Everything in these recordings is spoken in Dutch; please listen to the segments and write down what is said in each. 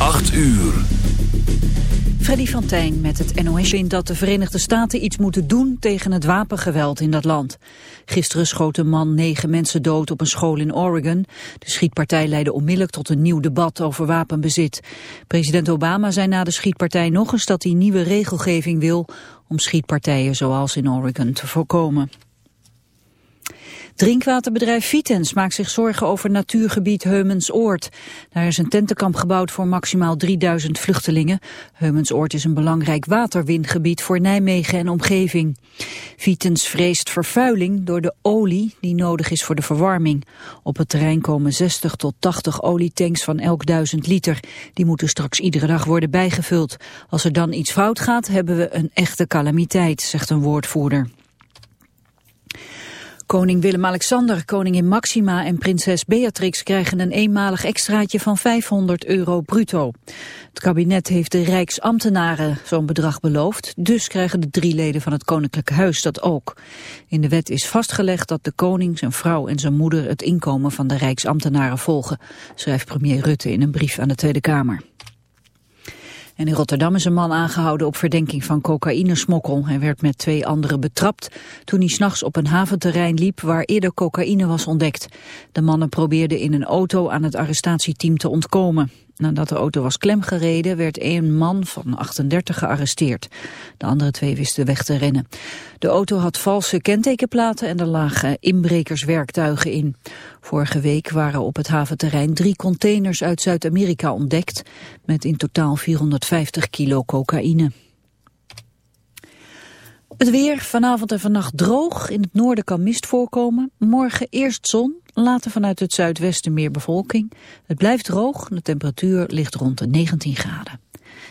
8 uur. Freddy van met het NOS vindt dat de Verenigde Staten iets moeten doen tegen het wapengeweld in dat land. Gisteren schoot een man negen mensen dood op een school in Oregon. De schietpartij leidde onmiddellijk tot een nieuw debat over wapenbezit. President Obama zei na de schietpartij nog eens dat hij nieuwe regelgeving wil om schietpartijen zoals in Oregon te voorkomen. Drinkwaterbedrijf Vitens maakt zich zorgen over natuurgebied Heumensoord. Daar is een tentenkamp gebouwd voor maximaal 3000 vluchtelingen. Heumensoord is een belangrijk waterwindgebied voor Nijmegen en omgeving. Vitens vreest vervuiling door de olie die nodig is voor de verwarming. Op het terrein komen 60 tot 80 olietanks van elk duizend liter. Die moeten straks iedere dag worden bijgevuld. Als er dan iets fout gaat, hebben we een echte calamiteit, zegt een woordvoerder. Koning Willem-Alexander, koningin Maxima en prinses Beatrix krijgen een eenmalig extraatje van 500 euro bruto. Het kabinet heeft de rijksambtenaren zo'n bedrag beloofd, dus krijgen de drie leden van het koninklijke huis dat ook. In de wet is vastgelegd dat de koning, zijn vrouw en zijn moeder het inkomen van de rijksambtenaren volgen, schrijft premier Rutte in een brief aan de Tweede Kamer. En in Rotterdam is een man aangehouden op verdenking van cocaïnesmokkel. Hij werd met twee anderen betrapt toen hij s'nachts op een haventerrein liep waar eerder cocaïne was ontdekt. De mannen probeerden in een auto aan het arrestatieteam te ontkomen. Nadat de auto was klemgereden werd een man van 38 gearresteerd. De andere twee wisten weg te rennen. De auto had valse kentekenplaten en er lagen inbrekerswerktuigen in. Vorige week waren op het haventerrein drie containers uit Zuid-Amerika ontdekt... met in totaal 450 kilo cocaïne. Het weer, vanavond en vannacht droog. In het noorden kan mist voorkomen. Morgen eerst zon, later vanuit het zuidwesten meer bevolking. Het blijft droog, de temperatuur ligt rond de 19 graden.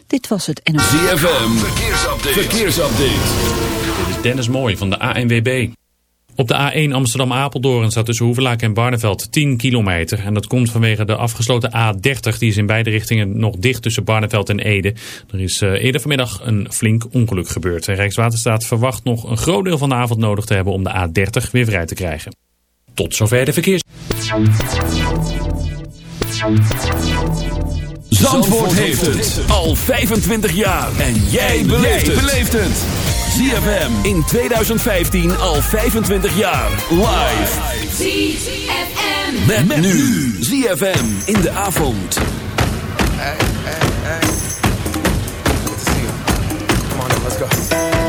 Dit was het NOS. ZFM, verkeersupdate. verkeersupdate. Dit is Dennis Mooij van de ANWB. Op de A1 Amsterdam-Apeldoorn staat tussen Hoevelaak en Barneveld 10 kilometer. En dat komt vanwege de afgesloten A30. Die is in beide richtingen nog dicht tussen Barneveld en Ede. Er is uh, eerder vanmiddag een flink ongeluk gebeurd. En Rijkswaterstaat verwacht nog een groot deel van de avond nodig te hebben om de A30 weer vrij te krijgen. Tot zover de verkeers. Zandvoort heeft het al 25 jaar. En jij beleeft het. ZFM in 2015 al 25 jaar. Live. ZFM. Met, met nu. ZFM in de avond. Hey, hey, hey. Good to see you. Come on let's go.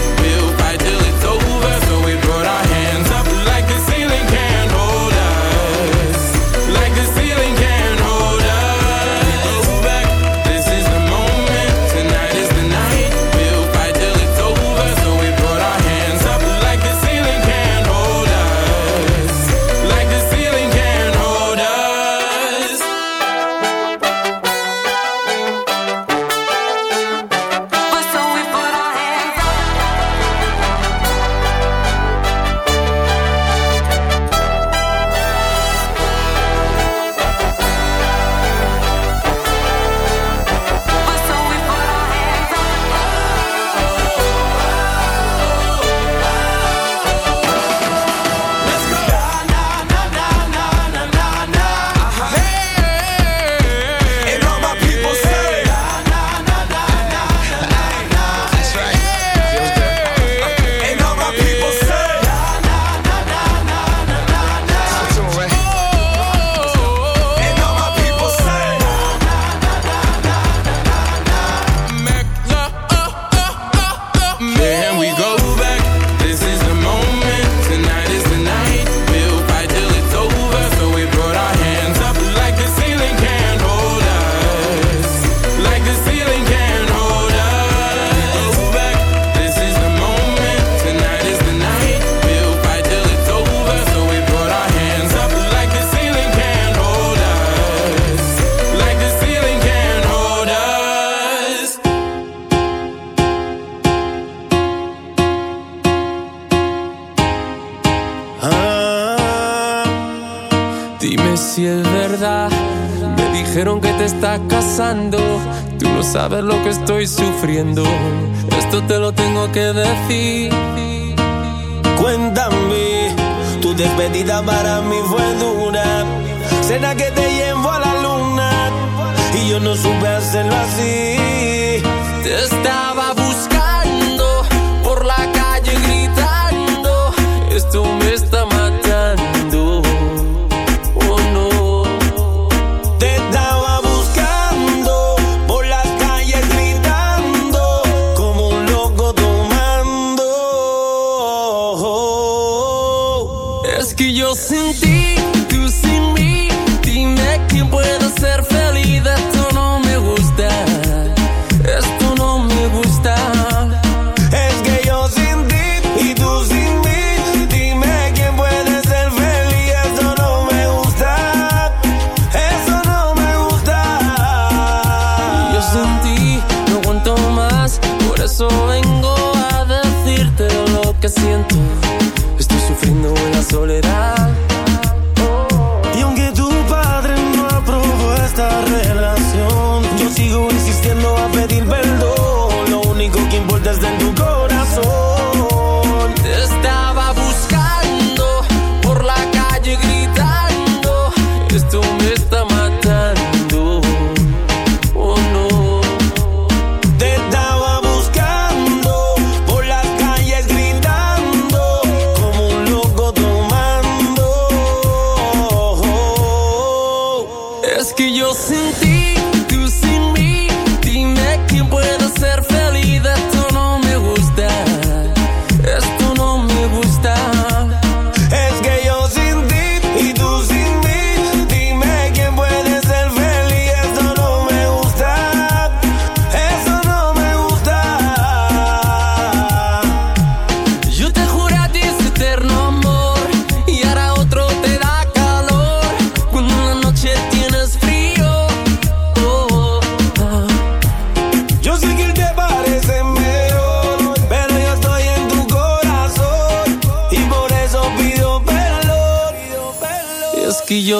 viendo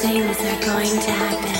things are going to happen.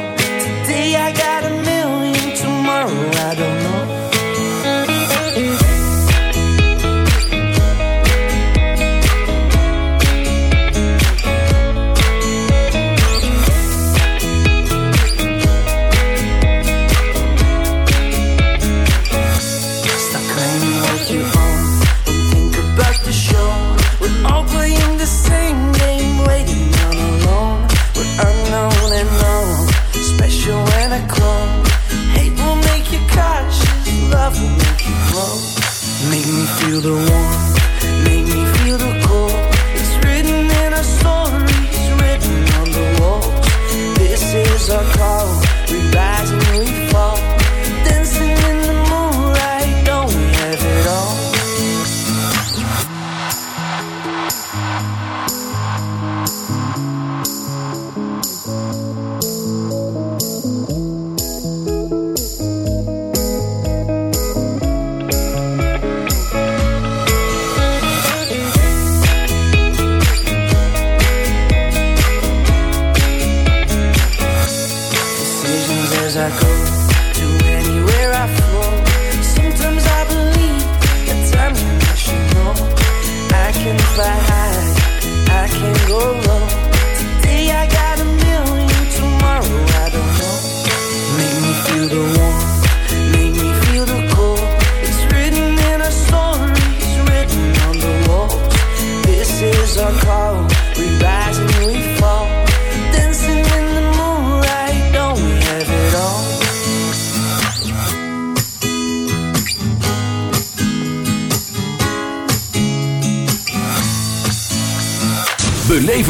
the one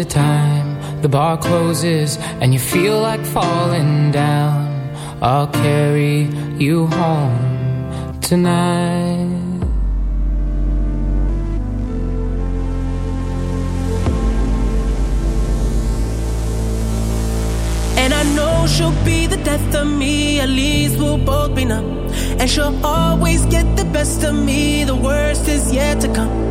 the time the bar closes and you feel like falling down, I'll carry you home tonight. And I know she'll be the death of me, at least we'll both be numb. And she'll always get the best of me, the worst is yet to come.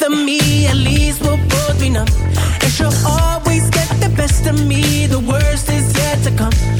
death of me. At least we'll both be numb. And she'll always get the best of me. The worst is yet to come.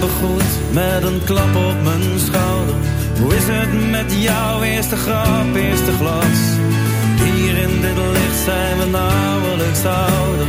Begroet met een klap op mijn schouder. Hoe is het met jouw eerste grap, eerste glas? Hier in dit licht zijn we nauwelijks ouder.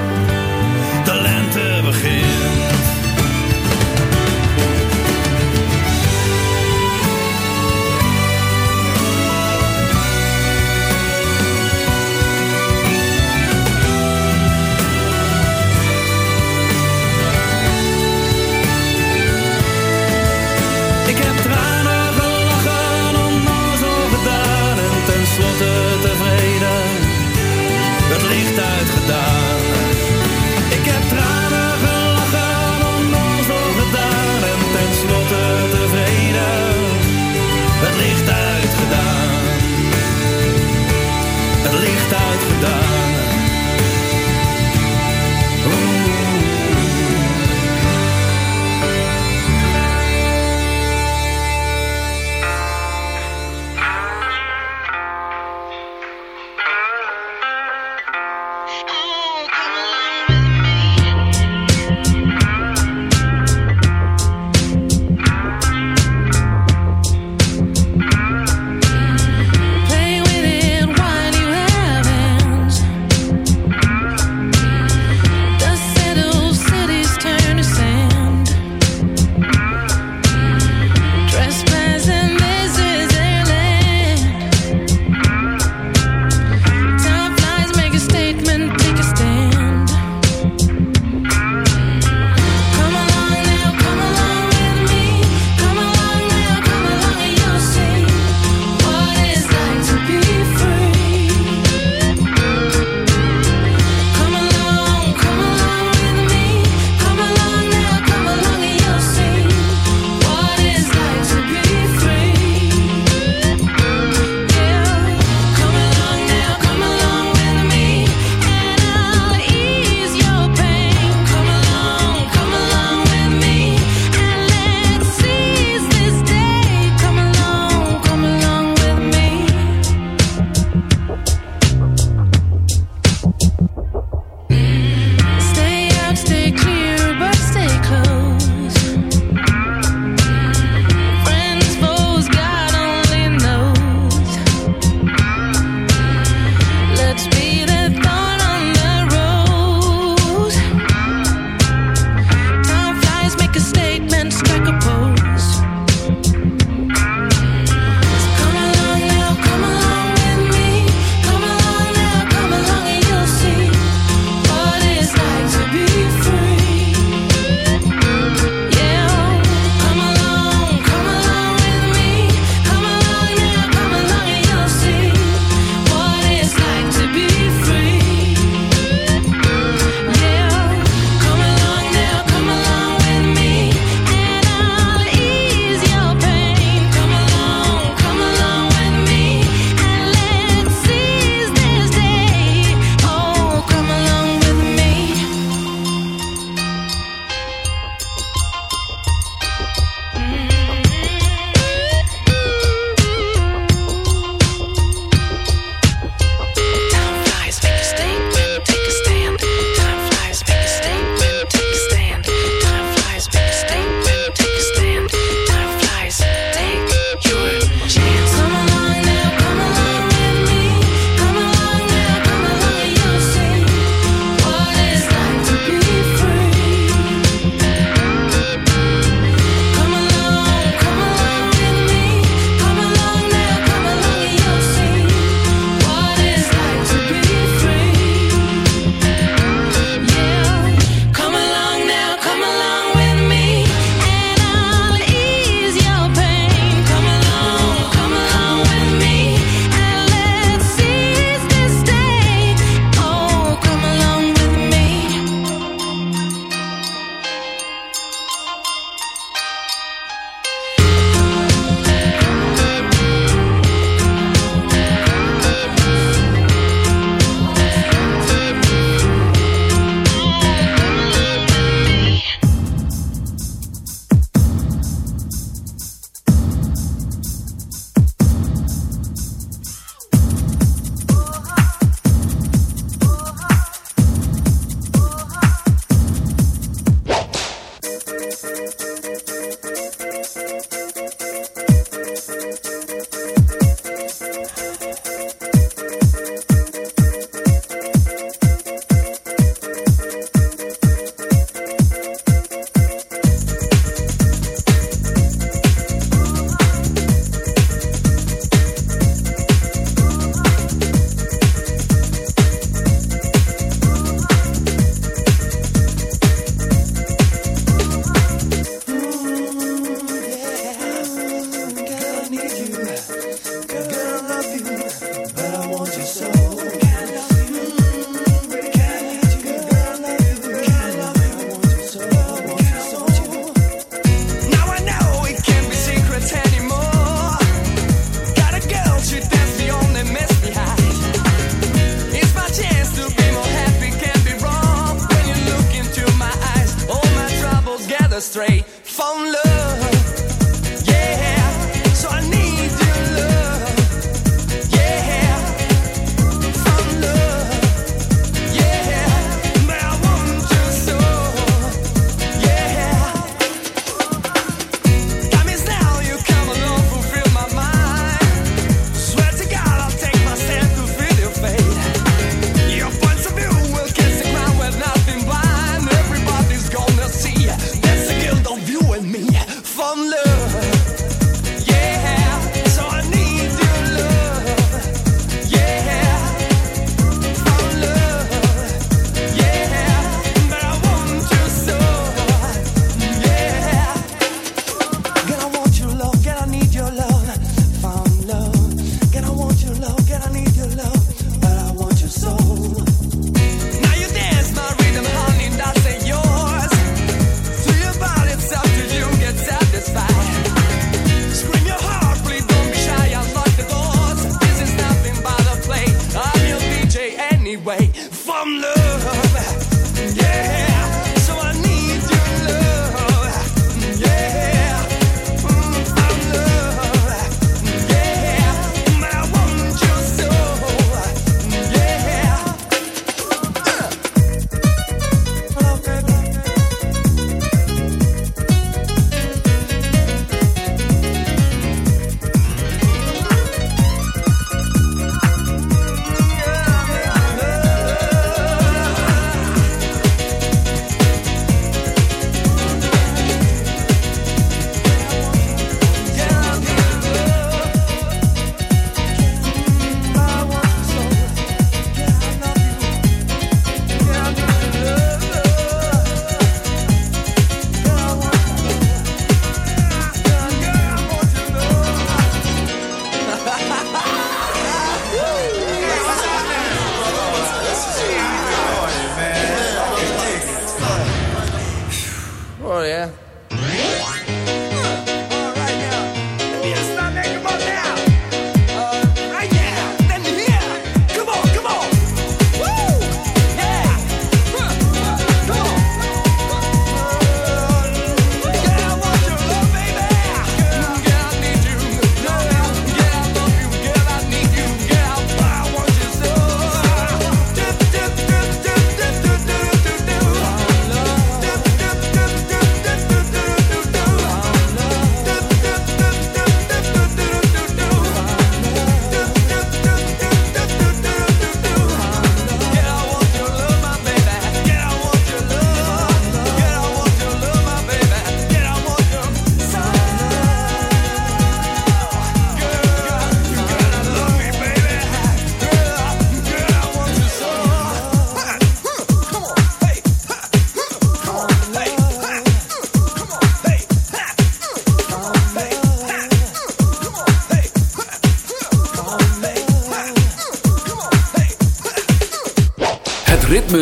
licht uitgedaan.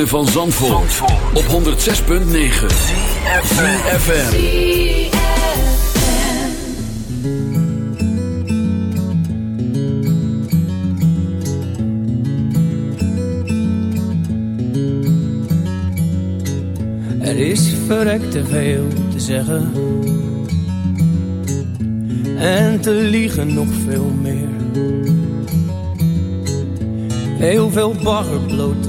van Zandvoort, Zandvoort. op 106.9 CFFM Er is verrekte veel te zeggen. En te liegen nog veel meer. Heel veel bagger bloot